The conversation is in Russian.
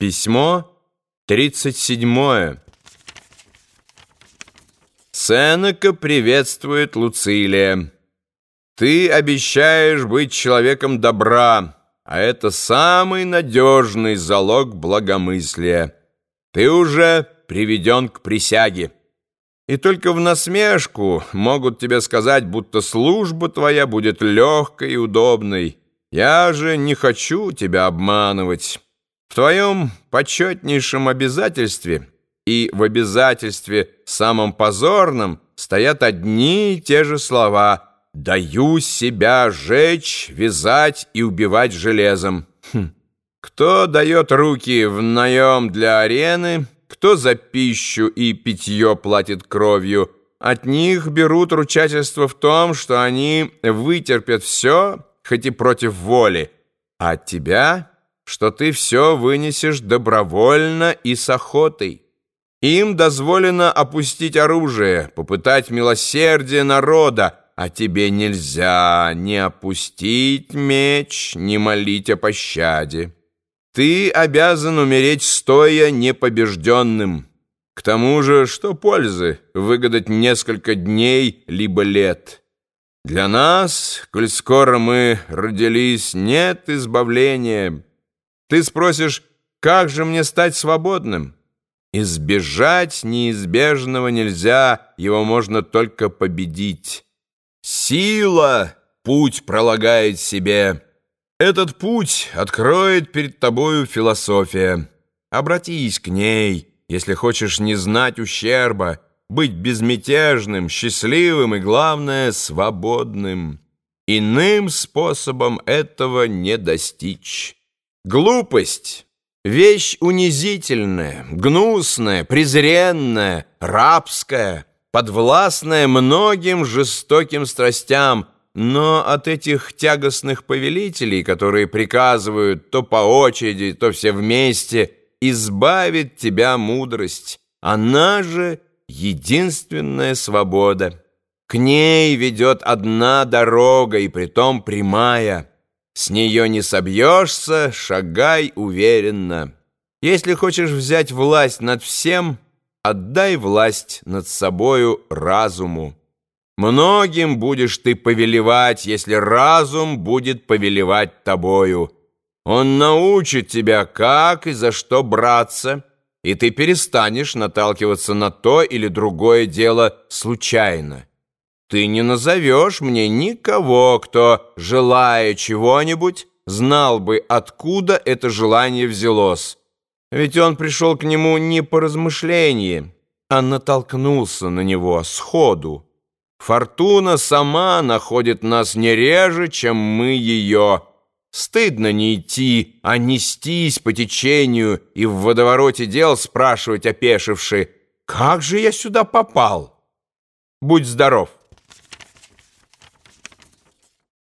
Письмо 37. Сенека приветствует Луцилия. Ты обещаешь быть человеком добра, а это самый надежный залог благомыслия. Ты уже приведен к присяге. И только в насмешку могут тебе сказать, будто служба твоя будет легкой и удобной. Я же не хочу тебя обманывать». В твоем почетнейшем обязательстве и в обязательстве самом позорном стоят одни и те же слова «даю себя жечь, вязать и убивать железом». Хм. Кто дает руки в наем для арены, кто за пищу и питье платит кровью, от них берут ручательство в том, что они вытерпят все, хоть и против воли, а от тебя что ты все вынесешь добровольно и с охотой. Им дозволено опустить оружие, попытать милосердие народа, а тебе нельзя ни опустить меч, ни молить о пощаде. Ты обязан умереть стоя непобежденным. К тому же, что пользы выгадать несколько дней либо лет? Для нас, коль скоро мы родились, нет избавления». Ты спросишь, как же мне стать свободным? Избежать неизбежного нельзя, его можно только победить. Сила путь пролагает себе. Этот путь откроет перед тобою философия. Обратись к ней, если хочешь не знать ущерба, быть безмятежным, счастливым и, главное, свободным. Иным способом этого не достичь. Глупость — вещь унизительная, гнусная, презренная, рабская, подвластная многим жестоким страстям, но от этих тягостных повелителей, которые приказывают то по очереди, то все вместе, избавит тебя мудрость. Она же единственная свобода. К ней ведет одна дорога, и притом прямая — с нее не собьешься, шагай уверенно. Если хочешь взять власть над всем, отдай власть над собою разуму. Многим будешь ты повелевать, если разум будет повелевать тобою. Он научит тебя, как и за что браться, и ты перестанешь наталкиваться на то или другое дело случайно. Ты не назовешь мне никого, кто, желая чего-нибудь, знал бы, откуда это желание взялось. Ведь он пришел к нему не по размышлении, а натолкнулся на него сходу. Фортуна сама находит нас не реже, чем мы ее. Стыдно не идти, а нестись по течению и в водовороте дел спрашивать опешивши, «Как же я сюда попал?» Будь здоров!